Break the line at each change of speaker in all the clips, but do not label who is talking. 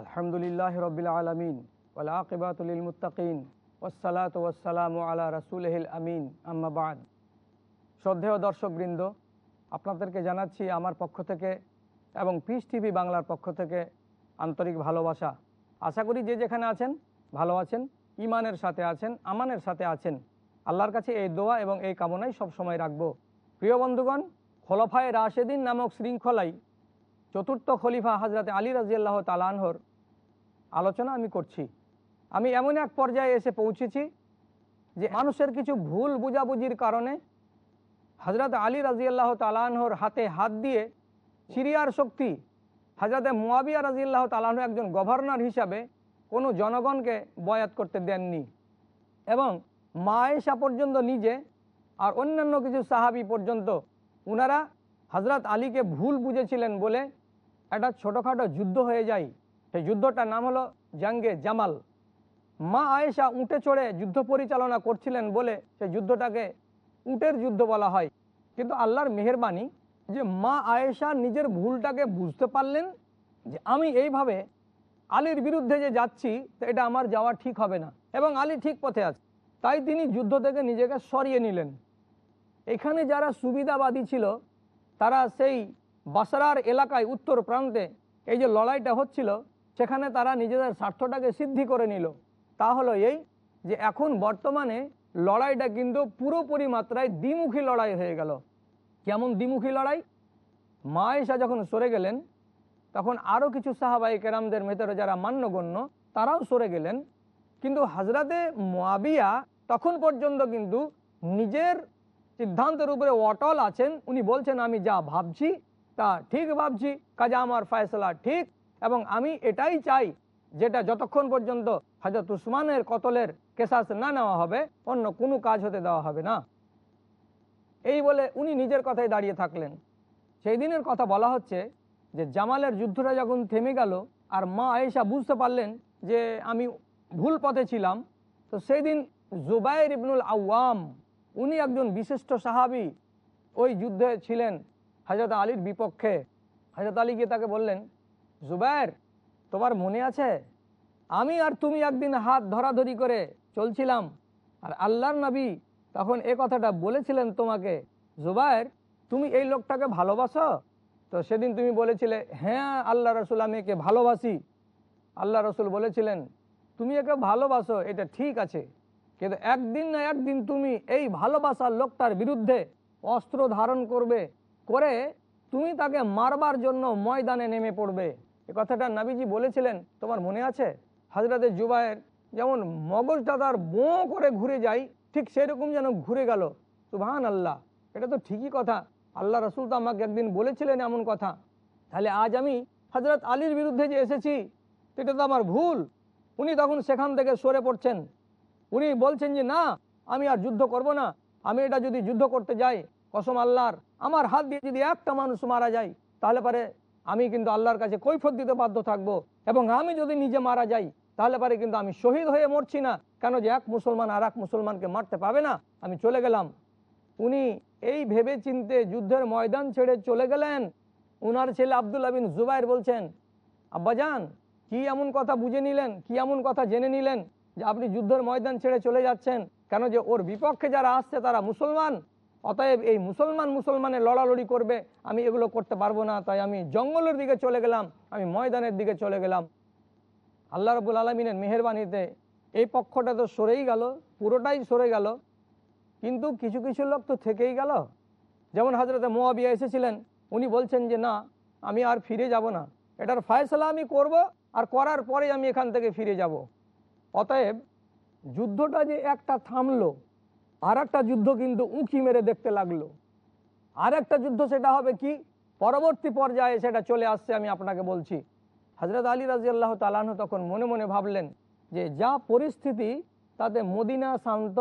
আলহামদুলিল্লাহ রবিল আলমিন ওলাকিবাতুল মুতাকিন ওসালাত ওসালাম আলা রসুলহিল আমিন আম্মাবাদ শ্রদ্ধেয় দর্শকবৃন্দ আপনাদেরকে জানাচ্ছি আমার পক্ষ থেকে এবং পিস টিভি বাংলার পক্ষ থেকে আন্তরিক ভালোবাসা। আশা করি যে যেখানে আছেন, ভালো আছেন ইমানের সাথে আছেন, আমানের সাথে আছেন। আল্লাহর কাছে এই দোয়া এবং এই কামনাই সবসময় রাখব। প্রিয় বন্ধুগণ খোলফায় রাশেদিন নামক শৃঙ্খলাই চতুর্থ খলিফা হাজরাতে আলী রাজিয়াল্লাহ তালানহর আলোচনা আমি করছি। আমি এমন এক পর্যায়ে এসে পৌঁছেছি যে মানুষের কিছু ভুল বুঝাবুঝির কারণে হজরত আলী রাজিয়াল্লাহ তালানহর হাতে হাত দিয়ে সিরিয়ার শক্তি হজরতে মুয়াবিয়া রাজিয়াল্লাহ তালানহ একজন গভর্নর হিসাবে কোনো জনগণকে বয়াত করতে দেননি এবং মায়েশা পর্যন্ত নিজে আর অন্যান্য কিছু সাহাবি পর্যন্ত উনারা হজরত আলীকে ভুল বুঝেছিলেন বলে একটা ছোটোখাটো যুদ্ধ হয়ে যায়। সেই যুদ্ধটার নাম হলো জাঙ্গে জামাল। মা আয়েশা উঁটে চড়ে যুদ্ধ পরিচালনা করছিলেন বলে সেই যুদ্ধটাকে উটের যুদ্ধ বলা হয়। কিন্তু আল্লাহর মেহরবানি যে মা আয়েশা নিজের ভুলটাকে বুঝতে পারলেন যে আমি এইভাবে আলীর বিরুদ্ধে যে যাচ্ছি এটা আমার যাওয়া ঠিক হবে না। এবং আলী ঠিক পথে আছে। তাই তিনি যুদ্ধ থেকে নিজেকে সরিয়ে নিলেন। এখানে যারা সুবিধাবাদী ছিল, তারা সেই বাসারার এলাকায় উত্তর প্রান্তে এই যে লড়াইটা হচ্ছিল, সেখানে তারা নিজেদের স্বার্থটাকে সিদ্ধি করে নিল। তা হলো এই যে এখন বর্তমানে লড়াইটা কিন্তু পুরোপুরি মাত্রায় দ্বিমুখী লড়াই হয়ে গেল। কেমন দ্বিমুখী লড়াই? মায়েশা যখন সরে গেলেন, তখন আরও কিছু সাহাবাই কেরামদের ভেতরে যারা মান্যগণ্য, তারাও সরে গেলেন। কিন্তু হাজরাতে মোয়াবিয়া তখন পর্যন্ত কিন্তু নিজের সিদ্ধান্তের উপরে অটল আছেন, উনি বলছেন, আমি যা ভাবছি তা ঠিক ভাবছি, কাজে আমার ফয়সলা ঠিক এবং আমি এটাই চাই যেটা যতক্ষণ পর্যন্ত হজরত উসমানের কতলের কেসাস না নেওয়া হবে, অন্য কোনো কাজ হতে দেওয়া হবে না। এই বলে উনি নিজের কথাই দাঁড়িয়ে থাকলেন। সেই দিনের কথা বলা হচ্ছে যে জামালের যুদ্ধটা যখন থেমে গেল আর মা আয়েশা বুঝতে পারলেন যে আমি ভুল পথে ছিলাম, তো সেই দিন জুবাইর ইবনুল আওয়াম উনি একজন বিশিষ্ট সাহাবি। ওই যুদ্ধে ছিলেন হজরত আলীর বিপক্ষে। হজরত আলী গিয়ে তাকে বললেন, জুবাইর, তোমার মনে আছে? আমি আর তুমি একদিন হাত ধরাধরি করে চলছিলাম আর আল্লাহর নবী তখন এ কথাটা বলেছিলেন তোমাকে, জুবাইর, তুমি এই লোকটাকে ভালোবাসো? তো সেদিন তুমি বলেছিলে হ্যাঁ আল্লাহ রসুল, আমি একে ভালোবাসি। আল্লাহ রসুল বলেছিলেন, তুমি একে ভালোবাসো, এটা ঠিক আছে। কিন্তু একদিন না একদিন তুমি এই ভালোবাসার লোকটার বিরুদ্ধে অস্ত্র ধারণ করবে, করে তুমি তাকে মারবার জন্য ময়দানে নেমে পড়বে। এ কথাটা নাবিজি বলেছিলেন, তোমার মনে আছে? হাজরাতে জুবায়ের যেমন মগজটা তার বোঁ করে ঘুরে যায়, ঠিক সেরকম যেন ঘুরে গেল। সুবাহান আল্লাহ এটা তো ঠিকই কথা। আল্লাহ রসুল তো আমাকে একদিন বলেছিলেন এমন কথা। তাহলে আজ আমি হজরত আলীর বিরুদ্ধে যে এসেছি এটা তো আমার ভুল। উনি তখন সেখান থেকে সরে পড়ছেন। উনি বলছেন যে, না, আমি আর যুদ্ধ করব না। আমি এটা যদি যুদ্ধ করতে যাই, কসম আল্লাহর, আমার হাত দিয়ে যদি একটা মানুষ মারা যায়, তাহলে পরে আমি কিন্তু আল্লাহর কাছে কৈফত দিতে বাধ্য থাকব। এবং আমি যদি নিজে মারা যাই, তাহলে পারে কিন্তু আমি শহীদ হয়ে মরছি না। কেন যে এক মুসলমান আর এক মুসলমানকে মারতে পাবে না? আমি চলে গেলাম। উনি এই ভেবে চিনতে যুদ্ধের ময়দান ছেড়ে চলে গেলেন। উনার ছেলে আবদুল্লা বিন জুবাইর বলছেন, আব্বাজান, কি এমন কথা বুঝে নিলেন? কি এমন কথা জেনে নিলেন? যে আপনি যুদ্ধের ময়দান ছেড়ে চলে যাচ্ছেন। কেন যে ওর বিপক্ষে যারা আসছে তারা মুসলমান। অতএব এই মুসলমান মুসলমানের লড়ালড়ি করবে। আমি এগুলো করতে পারব না, তাই আমি জঙ্গলের দিকে চলে গেলাম, আমি ময়দানের দিকে চলে গেলাম। আল্লাহ রবুল আলমিনের মেহরবানিতে এই পক্ষটা তো সরেই গেল, পুরোটাই সরে গেল। কিন্তু কিছু কিছু লোক তো থেকেই গেল। যেমন হজরতে মোয়াবিয়া এসেছিলেন, উনি বলছেন যে, না, আমি আর ফিরে যাব না। এটার ফয়সলা আমি করব, আর করার পরে আমি এখান থেকে ফিরে যাব। অতএব যুদ্ধটা যে একটা থামলো আর একটা যুদ্ধ কিন্তু উঁকি মেরে দেখতে লাগল। আর একটা যুদ্ধ সেটা হবে কি? পরবর্তী পর্যায়ে সেটা চলে আসছে আমি আপনাকে বলছি। হজরত আলী রাজিয়াল্লাহ তালাহ তখন মনে মনে ভাবলেন যে, যা পরিস্থিতি, তাতে মদিনা শান্ত,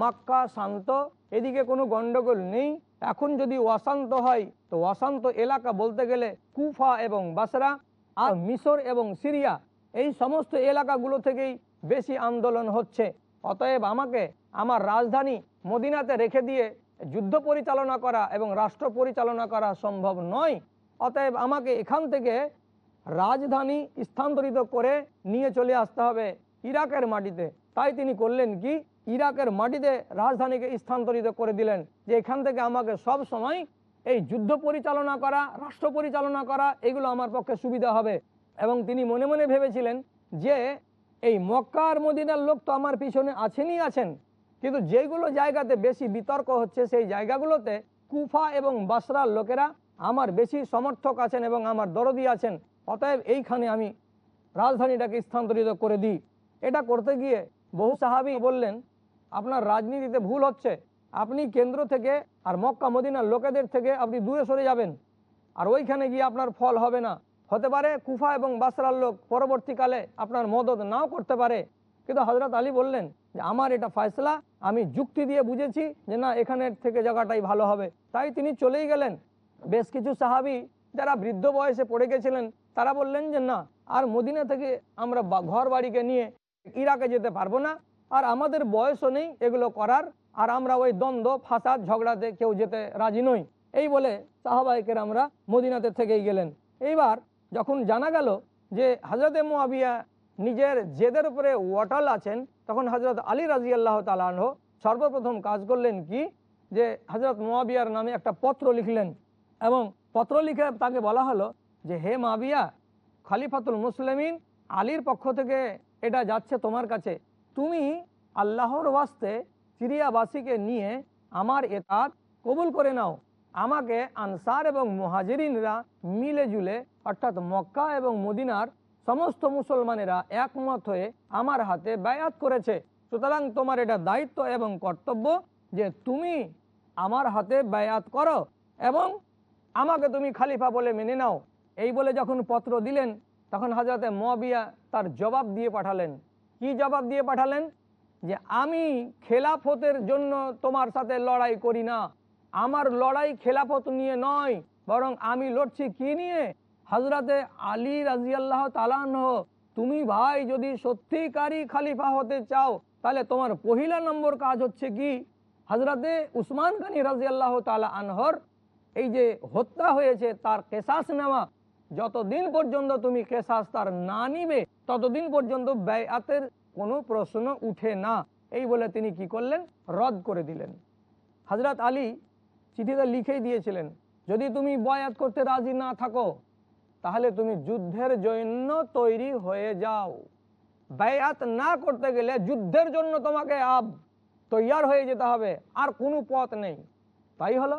মাক্কা শান্ত, এদিকে কোনো গণ্ডগোল নেই। এখন যদি অশান্ত হয়, তো অশান্ত এলাকা বলতে গেলে কুফা এবং বাসরা আর মিশর এবং সিরিয়া, এই সমস্ত এলাকাগুলো থেকেই বেশি আন্দোলন হচ্ছে। অতএব আমাকে আমার রাজধানী মদিনাতে রেখে দিয়ে যুদ্ধ পরিচালনা করা এবং রাষ্ট্র পরিচালনা করা সম্ভব নয়। অতএব আমাকে এখান থেকে রাজধানী স্থানান্তরিত করে নিয়ে চলে আসতে হবে ইরাকের মাটিতে। তাই তিনি করলেন কি? ইরাকের মাটিতে রাজধানীকে স্থানান্তরিত করে দিলেন, যে এখান থেকে আমাকে সব সময় এই যুদ্ধ পরিচালনা করা, রাষ্ট্র পরিচালনা করা, এগুলো আমার পক্ষে সুবিধা হবে। এবং তিনি মনে মনে ভেবেছিলেন যে এই মক্কা আর মদিনার লোক তো আমার পিছনে আছেনই আছেন। কিন্তু যেগুলো জায়গাতে বেশি বিতর্ক হচ্ছে, সেই জায়গাগুলোতে কুফা এবং বাসরার লোকেরা আমার বেশি সমর্থক আছেন এবং আমার দরদি আছেন। অতএব এইখানে আমি রাজধানীটাকে স্থানান্তরিত করে দিই। এটা করতে গিয়ে বহু সাহাবি বললেন, আপনার রাজনীতিতে ভুল হচ্ছে। আপনি কেন্দ্র থেকে আর মক্কা মদিনার লোকেদের থেকে আপনি দূরে সরে যাবেন। আর ওইখানে গিয়ে আপনার ফল হবে না। হতে পারে কুফা এবং বাসরার লোক পরবর্তীকালে আপনার মদত নাও করতে পারে। কিন্তু হজরত আলী বললেন যে, আমার এটা ফয়সলা, আমি যুক্তি দিয়ে বুঝেছি যে, না, এখানের থেকে জায়গাটাই ভালো হবে। তাই তিনি চলেই গেলেন। বেশ কিছু সাহাবি যারা বৃদ্ধ বয়সে পড়ে গেছিলেন, তারা বললেন যে, না, আর মদিনা থেকে আমরা ঘর বাড়িকে নিয়ে ইরাকে যেতে পারব না। আর আমাদের বয়সও নেই এগুলো করার, আর আমরা ওই দ্বন্দ্ব, ফাসাদ, ঝগড়াতে কেউ যেতে রাজি নই। এই বলে সাহাবাহিকের আমরা মদিনাতে থেকেই গেলেন। এইবার যখন জানা গেল যে হজরতে মোয়াবিয়া নিজের জেদের উপরে ওয়াটাল আছেন, তখন হজরত আলী রাজি আল্লাহ তালাহ সর্বপ্রথম কাজ করলেন কি? যে হজরত মোয়াবিয়ার নামে একটা পত্র লিখলেন এবং পত্র লিখে তাকে বলা হলো যে, হে মাবিয়া খালিফাতুল মুসলিমিন আলীর পক্ষ থেকে এটা যাচ্ছে তোমার কাছে। তুমি আল্লাহর ওয়াস্তে সিরিয়াবাসীকে নিয়ে আমার এতাত কবুল করে নাও। আমাকে আনসার এবং মুহাজিরিনরা মিলে জুলে অর্থাৎ মক্কা এবং মদিনার সমস্ত মুসলমানেরা একমত হয়ে আমার হাতে ব্যয়াত করেছে। সুতরাং তোমার এটা দায়িত্ব এবং কর্তব্য যে তুমি আমার হাতে ব্যয়াত করো এবং আমাকে তুমি খালিফা বলে মেনে নাও। এই বলে যখন পত্র দিলেন, তখন হাজরতে মবিয়া তার জবাব দিয়ে পাঠালেন। কি জবাব দিয়ে পাঠালেন? যে আমি খেলাফতের জন্য তোমার সাথে লড়াই করি না। আমার লড়াই খেলাফত নিয়ে নয়, বরং আমি লড়ছি কি নিয়ে? হজরতে আলী রাজিয়াল্লাহ তালাহ তুমি ভাই যদি সত্যিকারী খালিফা হতে চাও, তাহলে তোমার পহিলা নম্বর কাজ হচ্ছে কি? হজরতে উসমান গানী রাজিয়াল্লাহ তালা আনহর এই যে হত্যা হয়েছে, তার কেসাস নেওয়া, যতদিন পর্যন্ত তুমি কেসাস তার না নিবে, ততদিন পর্যন্ত ব্যয়াতের কোনো প্রশ্ন উঠে না। এই বলে তিনি কি করলেন? রদ করে দিলেন। হজরত আলী চিঠিতে লিখেই দিয়েছিলেন, যদি তুমি বয়াত করতে রাজি না থাকো তাহলে তুমি যুদ্ধের জন্য তৈরি হয়ে যাও। ব্যয়াত না করতে গেলে যুদ্ধের জন্য তোমাকে আব তৈয়ার হয়ে যেতে হবে, আর কোনো পথ নেই। তাই হলো?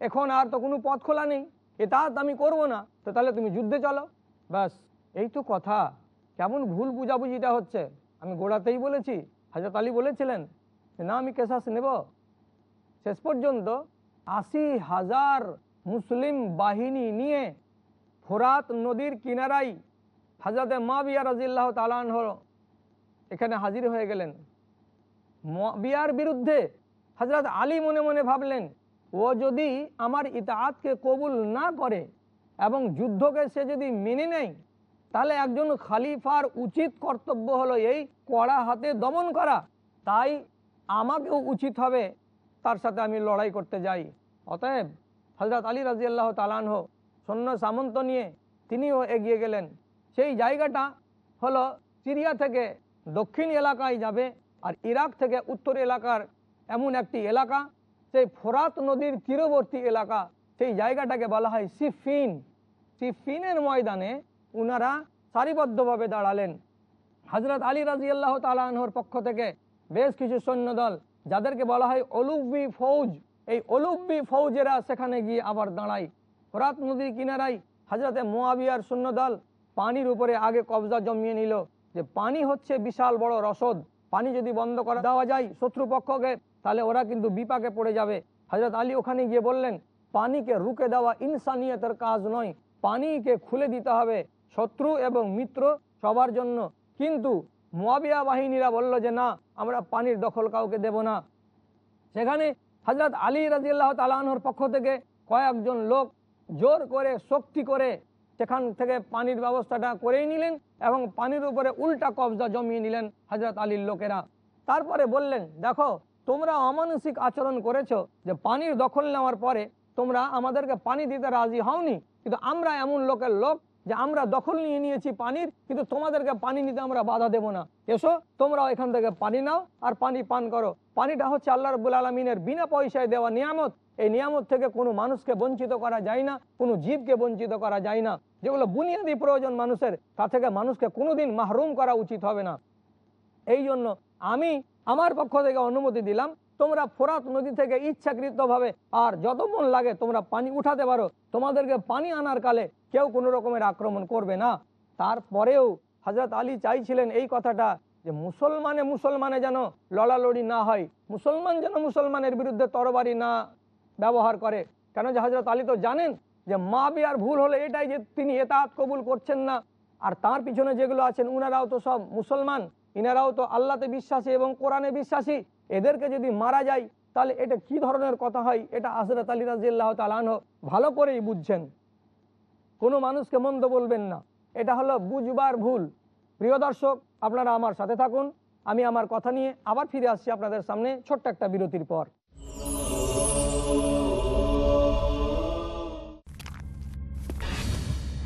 এখন আর তো কোনো পথ খোলা নেই। এতাত আমি করব না। তো তাহলে তুমি যুদ্ধে চলো। ব্যাস, এই তো কথা। কেমন ভুল বুঝাবুঝিটা হচ্ছে? আমি গোড়াতেই বলেছি, হাজরত আলী বলেছিলেন না, আমি কেসাস নেব। শেষ পর্যন্ত আশি হাজার মুসলিম বাহিনী নিয়ে ফোরাত নদীর কিনারাই হাজরতে মাবিয়া রাজিল্লাহ তালান এখানে হাজির হয়ে গেলেন। বিয়ার বিরুদ্ধে হজরত আলী মনে মনে ভাবলেন, ও যদি আমার ইতাআতকে কবুল না করে এবং যুদ্ধকে সে যদি মেনে নেয়, তাহলে একজন খালিফার উচিত কর্তব্য হলো এই কড়া হাতে দমন করা। তাই আমাকেও উচিত হবে তার সাথে আমি লড়াই করতে যাই। অতএব হজরত আলী রাজিয়াল্লাহ তালানহ সৈন্য সামন্ত নিয়ে তিনিও এগিয়ে গেলেন। সেই জায়গাটা হলো সিরিয়া থেকে দক্ষিণ এলাকায় যাবে আর ইরাক থেকে উত্তর এলাকার এমন একটি এলাকা, সেই ফোরাত নদীর তীরবর্তী এলাকা। সেই জায়গাটাকে বলা হয় সিফিন। সিফিনের ময়দানে উনারা সারিবদ্ধভাবে দাঁড়ালেন। হজরত আলী রাজি আল্লাহ তালাহর পক্ষ থেকে বেশ কিছু সৈন্যদল, যাদেরকে বলা হয় অলুব্বি ফৌজ। এই অলুব্বি ফৌজেরা সেখানে গিয়ে আবার দাঁড়ায়। ফোরাত নদীর কিনারায় হাজরতে মোয়াবিয়ার শূন্যদল পানির উপরে আগে কবজা জমিয়ে নিল। যে পানি হচ্ছে বিশাল বড় রসদ, পানি যদি বন্ধ করে দেওয়া যায় শত্রুপক্ষকে, তাহলে ওরা কিন্তু বিপাকে পড়ে যাবে। হজরত আলী ওখানে গিয়ে বললেন, পানিকে রুকে দেওয়া ইনসানিয়তের কাজ নয়, পানিকে খুলে দিতে হবে শত্রু এবং মিত্র সবার জন্য। কিন্তু মোয়াবিয়া বাহিনীরা বলল যে, না, আমরা পানির দখল কাউকে দেব না। সেখানে হজরত আলী রাজিয়াল্লাহ তালাহর পক্ষ থেকে কয়েকজন লোক জোর করে, শক্তি করে সেখান থেকে পানির ব্যবস্থাটা করেই নিলেন এবং পানির উপরে উল্টা কবজা জমিয়ে নিলেন হজরত আলীর লোকেরা। তারপরে বললেন, দেখো, তোমরা অমানসিক আচরণ করেছ যে পানির দখল নেওয়ার পরে তোমরা আমাদেরকে পানি দিতে রাজি হওনি। কিন্তু আমরা এমন লোকের লোক যে আমরা দখল নিয়ে নিয়েছি পানির, কিন্তু তোমাদেরকে পানি নিতে আমরা বাধা দেব না। এসো তোমরা এখান থেকে পানি নাও আর পানি পান করো। পানিটা হচ্ছে আল্লাহ রবুল আলমিনের বিনা পয়সায় দেওয়া নিয়ামত। এই নিয়ামত থেকে কোনো মানুষকে বঞ্চিত করা যায় না, কোনো জীবকে বঞ্চিত করা যায় না। যেগুলো বুনিয়াদী প্রয়োজন মানুষের, তা থেকে মানুষকে কোনোদিন মাহরুম করা উচিত হবে না। এই জন্য আমি আমার পক্ষ থেকে অনুমতি দিলাম, তোমরা ফোরাত নদী থেকে ইচ্ছাকৃতভাবে আর যত মন লাগে তোমরা পানি উঠাতে পারো। তোমাদেরকে পানি আনার কালে কেউ কোনো রকমের আক্রমণ করবে না। তারপরেও হজরত আলী চাইছিলেন এই কথাটা যে মুসলমানে মুসলমানে যেন লড়ালড়ি না হয়, মুসলমান যেন মুসলমানের বিরুদ্ধে তরবারি না ব্যবহার করে। কেন যে হজরত আলী তো জানেন যে মা বিয়ার ভুল হলে এটাই যে তিনি এতাত কবুল করছেন না। আর তার পিছনে যেগুলো আছেন, উনারাও তো সব মুসলমান, ইনারাও তো আল্লাতে বিশ্বাসী এবং কোরআনে বিশ্বাসী। এদেরকে যদি মারা যায়, তাহলে এটা কি ধরনের কথা হয়? এটা হজরত আলী রাজিয়াল্লাহ তালান ভালো করেই বুঝছেন। কোনো মানুষকে মন্দ বলবেন না। এটা হলো বুঝবার ভুল। প্রিয় দর্শক, আপনারা আমার সাথে থাকুন। আমি আমার কথা নিয়ে আবার ফিরে আসছি আপনাদের সামনে ছোট্ট একটা বিরতির পর।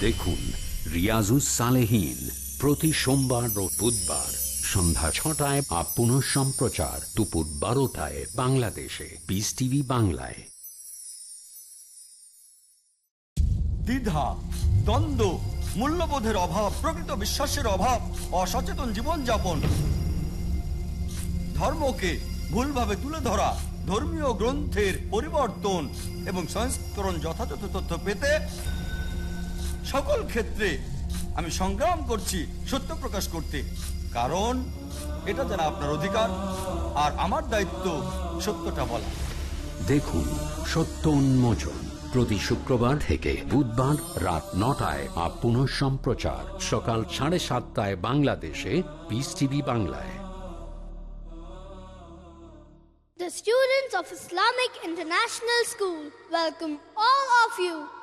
দেখুন রিয়াজুস সালেহীন প্রতি সোমবার ও বুধবার সন্ধ্যা ছটায় আপ পুনঃ সম্প্রচার, দুপুর বারোটায় বাংলাদেশে। পিস টিভি বাংলায়।
দ্বিধা, দ্বন্দ্ব, মূল্যবোধের অভাব, প্রকৃত বিশ্বাসের অভাব, অসচেতন জীবনযাপন। ধর্মকে ভুলভাবে তুলে ধরা, ধর্মীয় গ্রন্থের পরিবর্তন এবং সংস্করণ যথাযথ তথ্য পেতে সকল ক্ষেত্রে আমি সংগ্রাম করছি সত্য প্রকাশ করতে। কারণ এটা যেন আপনার অধিকার আর আমার দায়িত্ব সত্যটা বলা।
দেখুন সত্য উন্মোচন প্রতি শুক্রবার থেকে বুধবার রাত নটায় আপ পুনঃ সম্প্রচার সকাল সাড়ে সাতটায় বাংলাদেশে পিস টিভি বাংলায়।
The students of Islamic International School welcome all of you.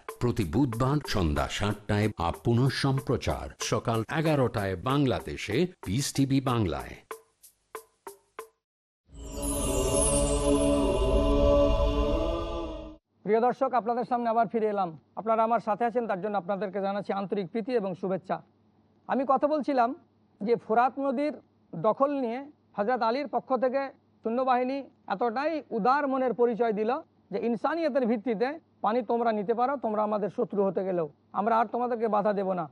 প্রতি বুধবার সন্ধ্যা সাতটায় আপ পুনঃ সম্প্রচার। সকাল এগারোটায় বাংলাদেশে পিস টিভি বাংলায়।
প্রিয় দর্শক, আপনাদের সামনে আবার ফিরে এলাম। আপনারা আমার সাথে আছেন, তার জন্য আপনাদেরকে জানাচ্ছি আন্তরিক প্রীতি এবং শুভেচ্ছা। আমি কথা বলছিলাম যে ফোরাত নদীর দখল নিয়ে হজরত আলীর পক্ষ থেকে সৈন্যবাহিনী এতটাই উদার মনের পরিচয় দিল যে ইনসানিয়তের ভিত্তিতে পানি তোমরা নিতে পারো, তোমরা আমাদের শত্রু হতে গেলেও। আমরা আর তোমাদেরকে বাধা দেব না।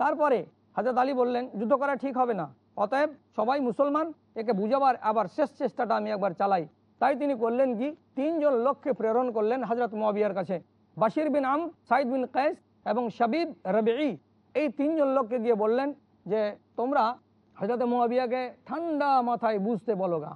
তারপরে হাজরত আলী বললেন, যুদ্ধ করা ঠিক হবে না। অতএব সবাই মুসলমান, একে বুঝাবার আবার শেষ চেষ্টাটা আমি একবার চালাই। তাই তিনি করলেন কি? তিনজন লোককে প্রেরণ করলেন হজরত মোয়াবিয়ার কাছে। বাশির বিন আম সাইদ বিন কায়েস এবং শাবিব রবেই এই তিনজন লোককে গিয়ে বললেন যে, তোমরা হজরত মোয়াবিয়াকে ঠান্ডা মাথায় বুঝতে বলো গা।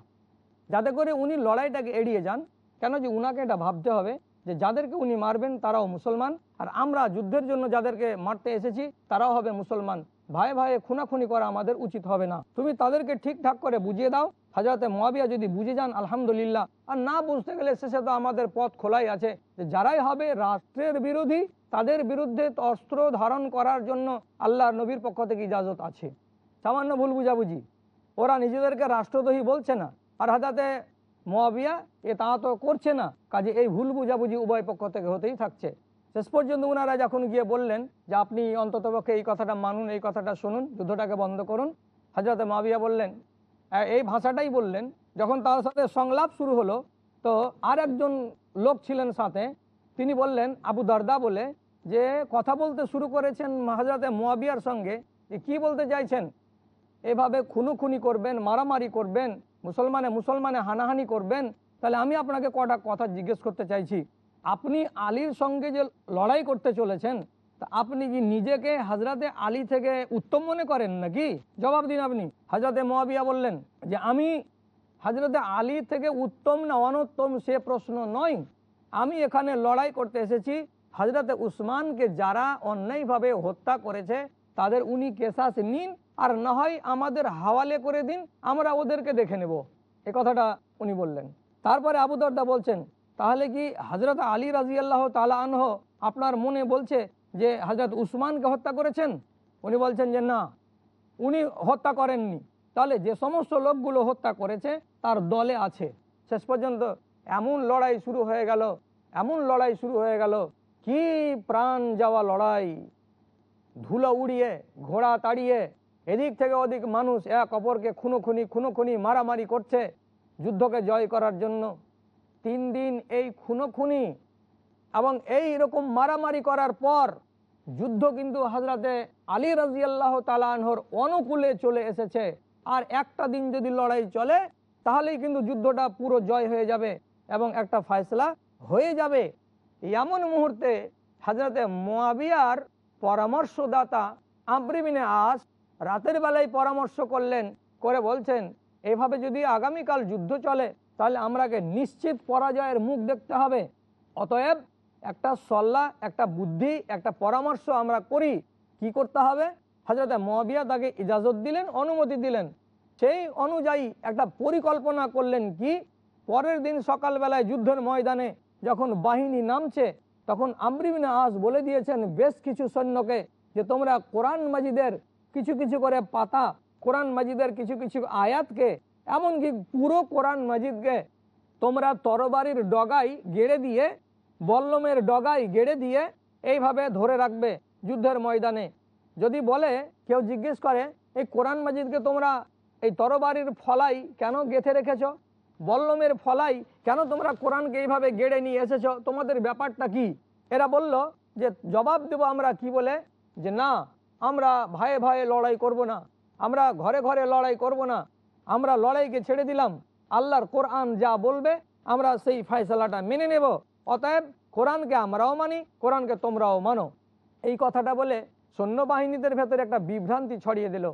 যাতে করে উনি লড়াইটাকে এড়িয়ে যান কেন যে উনাকে এটা ভাবতে হবে যে যাদেরকে উনি মারবেন তারাও মুসলমান, আর আমরা যুদ্ধের জন্য যাদেরকে মারতে এসেছি তারাও হবে মুসলমান। ভাই ভাইয়ে খুনাখুনি করা আমাদের উচিত হবে না। তুমি তাদেরকে ঠিকঠাক করে বুঝিয়ে দাও। হাজরতে মোয়াবিয়া যদি বুঝে যান, আলহামদুলিল্লাহ। আর না বুঝতে গেলে শেষে তো আমাদের পথ খোলাই আছে। যে যারাই হবে রাষ্ট্রের বিরোধী, তাদের বিরুদ্ধে অস্ত্র ধারণ করার জন্য আল্লাহ নবীর পক্ষ থেকে ইজাজত আছে। সামান্য ভুল বুঝাবুঝি। ওরা নিজেদেরকে রাষ্ট্রদ্রোহী বলছে না। আর হাজাতে মোয়াবিয়া এ তা তো করছে না। কাজে এই ভুল বুঝাবুঝি উভয় পক্ষ থেকে হতেই থাকছে। শেষ পর্যন্ত ওনারা যখন গিয়ে বললেন যে, আপনি অন্ততপক্ষে এই কথাটা মানুন, এই কথাটা শুনুন, যুদ্ধটাকে বন্ধ করুন হাজরতে মাবিয়া বললেন এই ভাষাটাই বললেন, যখন তার সাথে সংলাপ শুরু হলো, তো আর একজন লোক ছিলেন সাথে, তিনি বললেন আবু দারদা বলে যে, কথা বলতে শুরু করেছেন হাজরতে মোয়াবিয়ার সঙ্গে, যে, কী বলতে চাইছেন? এভাবে খুনুখুনি করবেন, মারামারি করবেন মুসলমানে মুসলমানে হানাহানি করবেন, তাহলে আমি আপনাকে কটা কথা জিজ্ঞেস করতে চাইছি। আপনি আলীর সঙ্গে যে লড়াই করতে চলেছেন, তা আপনি কি নিজেকে হাজরাতে আলী থেকে উত্তম মনে করেন নাকি? জবাব দিন আপনি। হাজরাতে মোয়াবিয়া বললেন যে, আমি হাজরতে আলী থেকে উত্তম না অনুত্তম সে প্রশ্ন নয়। আমি এখানে লড়াই করতে এসেছি। হজরতে উসমানকে যারা অন্যায়ভাবে হত্যা করেছে তাদের উনি কেসাস নিন আর না হয় আমাদের হাওয়ালে করে দিন, আমরা ওদেরকে দেখে নেব। এ কথাটা উনি বললেন। তারপরে আবু দরদা বলছেন, তাহলে কি হজরত আলী রাজিয়াল্লাহ তালা আনহ আপনার মনে বলছে যে হজরত উসমানকে হত্যা করেছেন? উনি বলছেন যে না, উনি হত্যা করেননি। তাহলে যে সমস্ত লোকগুলো হত্যা করেছে, তার দলে আছে। শেষ পর্যন্ত এমন লড়াই শুরু হয়ে গেল, এমন লড়াই শুরু হয়ে গেল, কি প্রাণ যাওয়া লড়াই। ধুলো উড়িয়ে, ঘোড়া তাড়িয়ে, এদিক থেকে ওদিক মানুষ এক অপরকে খুনোখুনি খুনোখুনি, মারামারি করছে যুদ্ধকে জয় করার জন্য। তিন দিন এই খুনোখুনি এবং এই রকম মারামারি করার পর যুদ্ধ কিন্তু হজরতে আলী রাজিয়াল্লাহ তালাহর অনুকূলে চলে এসেছে। আর একটা দিন যদি লড়াই চলে, তাহলেই কিন্তু যুদ্ধটা পুরো জয় হয়ে যাবে এবং একটা ফয়সলা হয়ে যাবে। এমন মুহূর্তে হজরতে মোয়াবিয়ার পরামর্শদাতা আব্রিবিনে আস রাতের বেলায় পরামর্শ করলেন, করে বলছেন, এভাবে যদি আগামীকাল যুদ্ধ চলে, তাহলে আমরাকে নিশ্চিত পরাজয়ের মুখ দেখতে হবে। অতএব একটা সল্লা, একটা বুদ্ধি, একটা পরামর্শ আমরা করি। কি করতে হবে? হজরতে মহাবিয়া তাকে ইজাজত দিলেন, অনুমতি দিলেন। সেই অনুযায়ী একটা পরিকল্পনা করলেন কি, পরের দিন সকালবেলায় যুদ্ধের ময়দানে যখন বাহিনী নামছে তখন আমরিবিন আস বলে দিয়েছেন, বেশ কিছু সৈন্যকে যে তোমরা কোরআন মাজিদের কিছু কিছু করে পাতা, কোরআন মাজিদের কিছু কিছু আয়াতকে, এমনকি পুরো কোরআন মাজিদকে তোমরা তরবারির ডগাই গেড়ে দিয়ে, বল্লমের ডগাই গেড়ে দিয়ে এইভাবে ধরে রাখবে যুদ্ধের ময়দানে। যদি বলে, কেউ জিজ্ঞেস করে, এই কোরআন মাজিদকে তোমরা এই তরবারির ফলাই কেন গেথে রেখেছো? বল্লমের ফলাই কেন তোমরা কোরআনকে এইভাবে গেড়ে নিয়ে এসেছ? তোমাদের ব্যাপারটা কি? এরা বলল যে জবাব দেব আমরা কি বলে? যে না, আমরা ভয়ে ভয়ে লড়াই করব না। আমরা ঘরে ঘরে লড়াই করব না। আমরা লড়াইকে ছেড়ে দিলাম। আল্লাহর কোরআন যা বলবে, আমরা সেই ফয়সালাটা মেনে নেব। অতএব কোরআনকে আমরাও মানি, কোরআনকে তোমরাও মানো। এই কথাটা বলে সৈন্যবাহিনীদের ভেতরে একটা বিভ্রান্তি ছড়িয়ে দিল।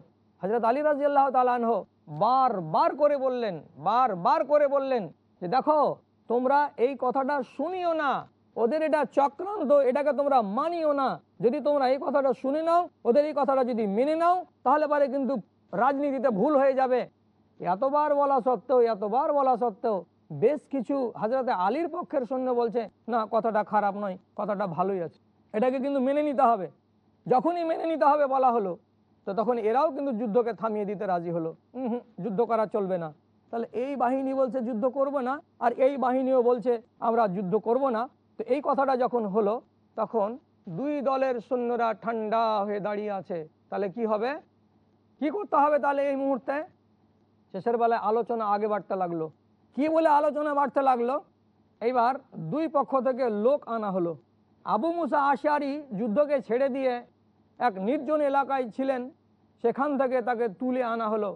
হজরত আলী রাজিয়াল্লাহ তালানহ বার বার করে বললেন, বার বার করে বললেন যে দেখো, তোমরা এই কথাটা শুনিও না। ওদের এটা চক্রান্ত, এটাকে তোমরা মানিও না। যদি তোমরা এই কথাটা শুনে নাও, ওদের এই কথাটা যদি মেনে নাও, তাহলে পারে কিন্তু রাজনীতিতে ভুল হয়ে যাবে। এতবার বলা সত্ত্বেও, এতবার বলা সত্ত্বেও বেশ কিছু হাজরতে আলীর পক্ষের সৈন্য বলছে, না, কথাটা খারাপ নয়, কথাটা ভালোই আছে। এটাকে কিন্তু মেনে নিতে হবে। যখনই মেনে নিতে হবে বলা হলো তো তখন এরাও কিন্তু যুদ্ধকে থামিয়ে দিতে রাজি হলো। হুম, যুদ্ধ করা চলবে না। তাহলে এই বাহিনী বলছে যুদ্ধ করব না আর এই বাহিনীও বলছে আমরা যুদ্ধ করব না। তো এই কথাটা যখন হলো তখন দুই দলের সৈন্যরা ঠান্ডা হয়ে দাঁড়িয়ে আছে। তাহলে কি হবে? কি করতে হবে তাহলে এই মুহূর্তে? শেষের বেলায় আলোচনা আগে বাড়তে লাগল। কি বলে আলোচনা বাড়তে লাগল? এইবার দুই পক্ষ থেকে লোক আনা হলো। আবু মুসা আশারি যুদ্ধকে ছেড়ে দিয়ে এক নির্জন এলাকায় ছিলেন। সেখান থেকে তাকে তুলে আনা হলো।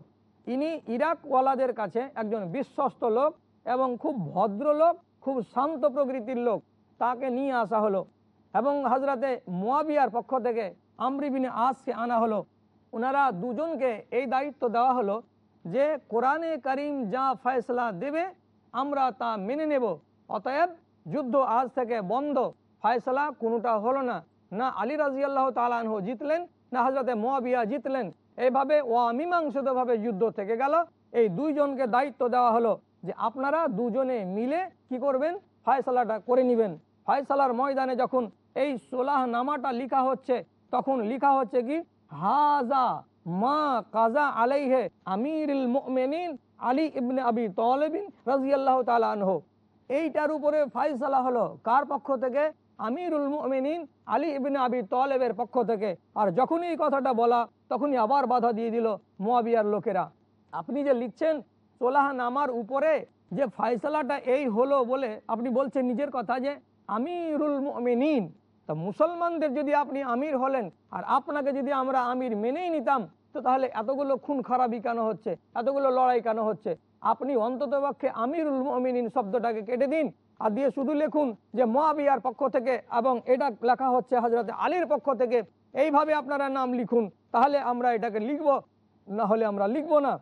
ইনি ইরাকওয়ালাদের কাছে একজন বিশ্বস্ত লোক এবং খুব ভদ্র লোক, খুব শান্ত প্রকৃতির লোক। তাকে নিয়ে আসা হলো এবং হাজরাতে মোয়াবিয়ার পক্ষ থেকে আমরিবিনে আসকে আনা হলো। ওনারা দুজনকে এই দায়িত্ব দেওয়া হলো যে, কোরআনে করিম যা ফয়সলা দেবে, আমরা তা মেনে নেব। অতএব যুদ্ধ আজ থেকে বন্ধ। ফয়সলা কোনোটা হলো না। না আলী রাজিয়াল্লাহ তালানহ জিতলেন না হজরতে মোয়াবিয়া জিতলেন। এইভাবে অমীমাংসিতভাবে যুদ্ধ থেকে গেল। এই দুইজনকে দায়িত্ব দেওয়া হলো যে আপনারা দুজনে মিলে কি করবেন? ফয়সলাটা করে নেবেন। ফয়সালার ময়দানে যখন এই সোলাহ নামাটা লিখা হচ্ছে, তখন লিখা হচ্ছে কি? হাজা মা কাজা আলাইহে আমিরুল মুমিনিন আলী ইবনে আবি তলেবিন রাজিয়াল্লাহ আনহু। এইটার উপরে ফাইসালা হলো কার পক্ষ থেকে? আমিরুল মুমিনিন আলী ইবনে আবি তলেবের পক্ষ থেকে। আর যখনই এই কথাটা বলা, তখনই আবার বাধা দিয়ে দিল মোয়াবিয়ার লোকেরা। আপনি যে লিখছেন সোলাহ নামার উপরে যে ফাইসালাটা এই হলো বলে আপনি বলছেন নিজের কথা যে আমিরুল মুমিনিন। তা মুসলমানদের যদি আপনি আমির হলেন, আর আপনাকে যদি আমরা আমির মেনেই নিতাম, তো তাহলে এতগুলো খুন খারাপি কেন হচ্ছে? এতগুলো লড়াই কেন হচ্ছে? আপনি অন্ততপক্ষে আমিরুল মুমিনিন শব্দটাকে কেটে দিন। আর দিয়ে শুধু লিখুন যে মোয়াবিয়ার পক্ষ থেকে এবং এটা লেখা হচ্ছে হজরত আলীর পক্ষ থেকে। এইভাবে আপনারা নাম লিখুন, তাহলে আমরা এটাকে লিখব, না হলে আমরা লিখব না।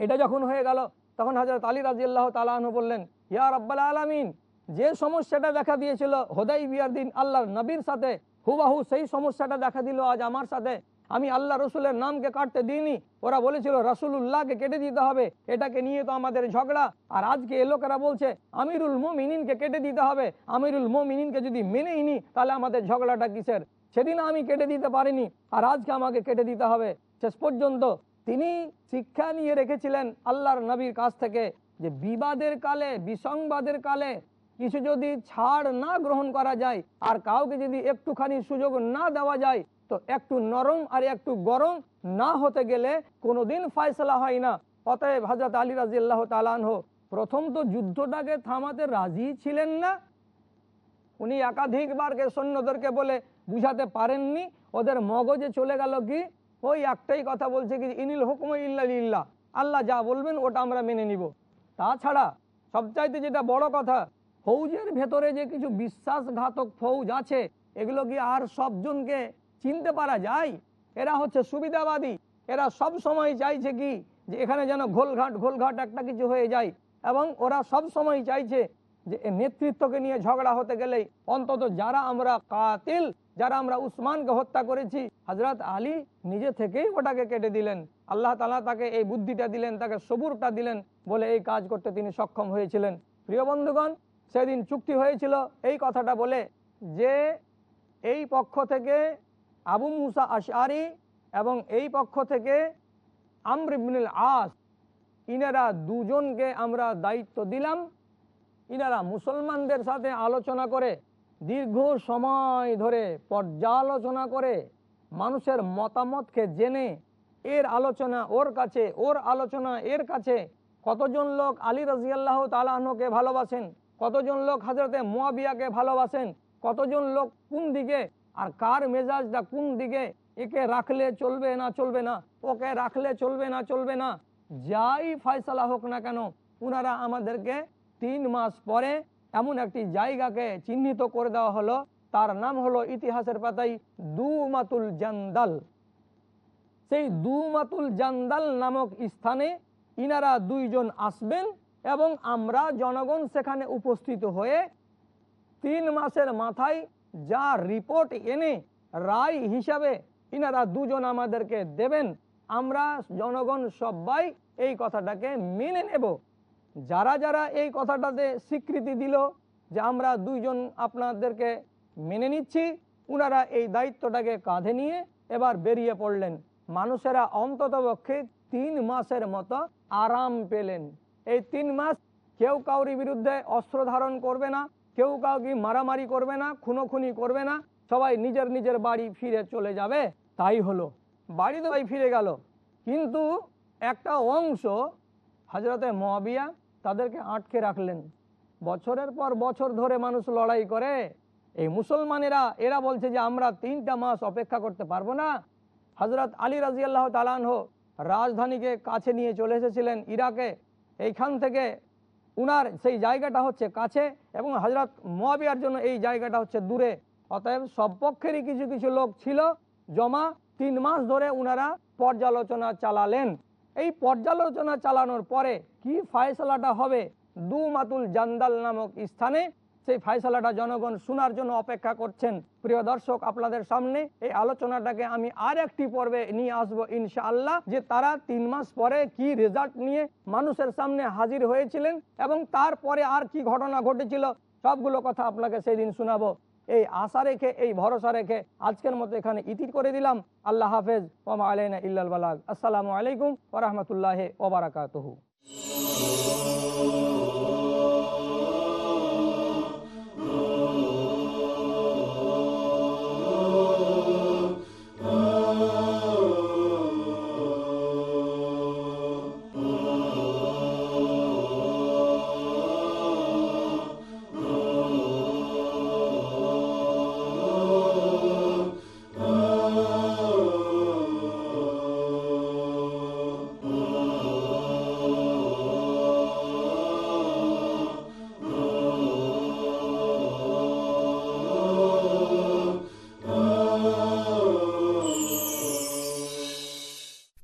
এটা যখন হয়ে গেল, তখন হজরত আলী রাজিয়াল্লাহ তালাহ বললেন, ইয়া রব্বাল আলমিন, যে সমস্যাটা দেখা দিয়েছিল হোদাই বিয়ার দিন আল্লাহর নবীর সাথে, হুবাহু সেই সমস্যাটা দেখা দিল আজ আমার সাথে। আমি আল্লাহ রসুলের নামকে কাটতে দিইনি। ওরা বলেছিল রসুল্লাহকে কেটে দিতে হবে। এটাকে নিয়ে তো আমাদের ঝগড়া। আর আজকে এ লোকেরা বলছে, আমিরুল মোমিনিনকে কেটে দিতে হবে। আমিরুল মোমিনিনকে যদি মেনেই নি, তাহলে আমাদের ঝগড়াটা কিসের? সেদিন আমি কেটে দিতে পারিনি, আর আজকে আমাকে কেটে দিতে হবে। শেষ পর্যন্ত তিনি শিক্ষা নিয়ে রেখেছিলেন আল্লাহর নবীর কাছ থেকে যে বিবাদের কালে, বিসংবাদের কালে কিছু যদি ছাড় না গ্রহণ করা যায়, আর কাউকে যদি একটুখানি সুযোগ না দেওয়া যায় তো একটু নরম আর একটু গরম না হতে গেলে কোনোদিন ফয়সলা হয় না। অতএব হজরত আলী রাজিয়াল্লাহ তালানহ প্রথম তো যুদ্ধটাকে থামাতে রাজি ছিলেন না। উনি একাধিকবারকে সৈন্যদেরকে বলে বুঝাতে পারেননি, ওদের মগজে চলে গেল কি? ওই একটাই কথা বলছে কি, ইনিল হুকুম ইল্লা আল্লাহ যা বলবেন ওটা আমরা মেনে নিব। তাছাড়া সবচাইতে যেটা বড় কথা, ফৌজের ভেতরে যে কিছু বিশ্বাসঘাতক ফৌজ আছে, এগুলো কি আর সবজনকে চিনতে পারা যায়। এরা হচ্ছে সুবিধাবাদী। এরা সব সময় চাইছে কি? যে এখানে যেন ঘোলঘাট ঘোলঘাট একটা কিছু হয়ে যায়। এবং ওরা সব সময় চাইছে যে নেতৃত্বকে নিয়ে ঝগড়া হতে গেলেই অন্তত যারা আমরা কাতিল, যারা আমরা উসমানকে হত্যা করেছি হজরত আলী নিজে থেকেই ওটাকে কেটে দিলেন। আল্লাহ তালা তাকে এই বুদ্ধিটা দিলেন, তাকে সবুরটা দিলেন বলে এই কাজ করতে তিনি সক্ষম হয়েছিলেন। প্রিয় বন্ধুগণ, সেদিন চুক্তি হয়েছিল এই কথাটা বলে যে এই পক্ষ থেকে আবু মুসা আশারি এবং এই পক্ষ থেকে আমর ইবনুল আস ইনারা দুজনকে আমরা দায়িত্ব দিলাম। ইনারা মুসলমানদের সাথে আলোচনা করে, দীর্ঘ সময় ধরে পর্যালোচনা করে মানুষের মতামতকে জেনে এর আলোচনা ওর কাছে, ওর আলোচনা এর কাছে। কতজন লোক আলী রাজিয়াল্লাহ তালাহকে ভালোবাসেন? কতজন লোক হাজরতে মোয়াবিয়াকে ভালোবাসেন? কতজন লোক কোন দিকে আর কার মেজাজটা কোন দিকে, একে রাখলে চলবে না চলবে না, ওকে রাখলে চলবে না চলবে না, যাই ফয়সালা হোক না কেন, ওনারা আমাদেরকে তিন মাস পরে এমন একটি জায়গাকে চিহ্নিত করে দেওয়া হলো। তার নাম হলো ইতিহাসের পাতায় দুমাতুল জান্দাল। সেই দুমাতুল জান্দাল নামক স্থানে ইনারা দুইজন আসবেন এবং আমরা জনগণ সেখানে উপস্থিত হয়ে তিন মাসের মাথায় যা রিপোর্ট এনে রায় হিসাবে ইনারা দুজন আমাদেরকে দেবেন। আমরা জনগণ সবাই এই কথাটাকে মেনে নেব। যারা যারা এই কথাটাতে স্বীকৃতি দিল যে আমরা দুইজন আপনাদেরকে মেনে নিচ্ছি ওনারা এই দায়িত্বটাকে কাঁধে নিয়ে এবার বেরিয়ে পড়লেন। মানুষেরা অন্ততপক্ষে তিন মাসের মতো আরাম পেলেন। এই তিন মাস কেউ কাউরি বিরুদ্ধে অস্ত্র ধারণ করবে না কেউ কাউকে মারামারি করবে না, খুনোখুনি করবে না, সবাই নিজের নিজের বাড়ি ফিরে চলে যাবে, তাই হলো। বাড়ি তো ফিরে গেল। কিন্তু একটা অংশ হজরতে মহাবিয়া তাদেরকে আটকে রাখলেন। বছরের পর বছর ধরে মানুষ লড়াই করে। এই মুসলমানেরা, এরা বলছে যে আমরা তিনটা মাস অপেক্ষা করতে পারব না। হজরত আলী রাজি আল্লাহ তালানহ রাজধানীকে কাছে নিয়ে চলে এসেছিলেন ইরাকে। এইখান থেকে উনার সেই জায়গাটা হচ্ছে কাছে এবং হজরত মোয়াবিয়ার জন্য এই জায়গাটা হচ্ছে দূরে। অতএব সব পক্ষেরই কিছু কিছু লোক ছিল জমা। তিন মাস ধরে উনারা পর্যালোচনা চালালেন। এই পর্যালোচনা চালানোর পরে কি ফায়সলাটা হবে? দু মাতুল জান্দাল নামক স্থানে সেই ফায়সালাটা জনগণ শোনার জন্য অপেক্ষা করছেন। প্রিয় দর্শক, আপনাদের সামনে এই আলোচনাটাকে আমি আর একটি পর্বে নিয়ে আসব ইনশাআল্লাহ, যে তারা তিন মাস পরে কি রেজাল্ট নিয়ে মানুষের সামনে হাজির হয়েছিলেন এবং তারপরে আর কি ঘটনা ঘটেছিল, সবগুলো কথা আপনাকে সেই দিন শোনাবো। এই আশা রেখে, এই ভরসা রেখে আজকের মতো এখানে ইতি করে দিলাম। আল্লাহ হাফেজ। ওমা আলাইনা ইল্লাল বালাগ। আসসালামু আলাইকুম ওরহমতুল্লাহ ওবরাকাতহু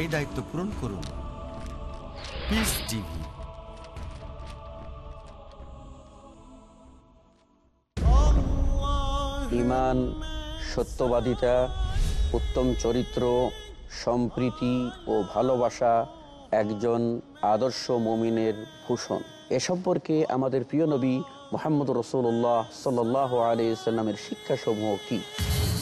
এই দায়িত্ব পূরণ করুন।
ইমান, সত্যবাদিতা, উত্তম চরিত্র, সম্প্রীতি ও ভালোবাসা একজন আদর্শ মমিনের ভূষণ। এ সম্পর্কে আমাদের প্রিয় নবী মোহাম্মদ রসুল্লাহ সাল আলিয়াল্লামের শিক্ষাসমূহ কি?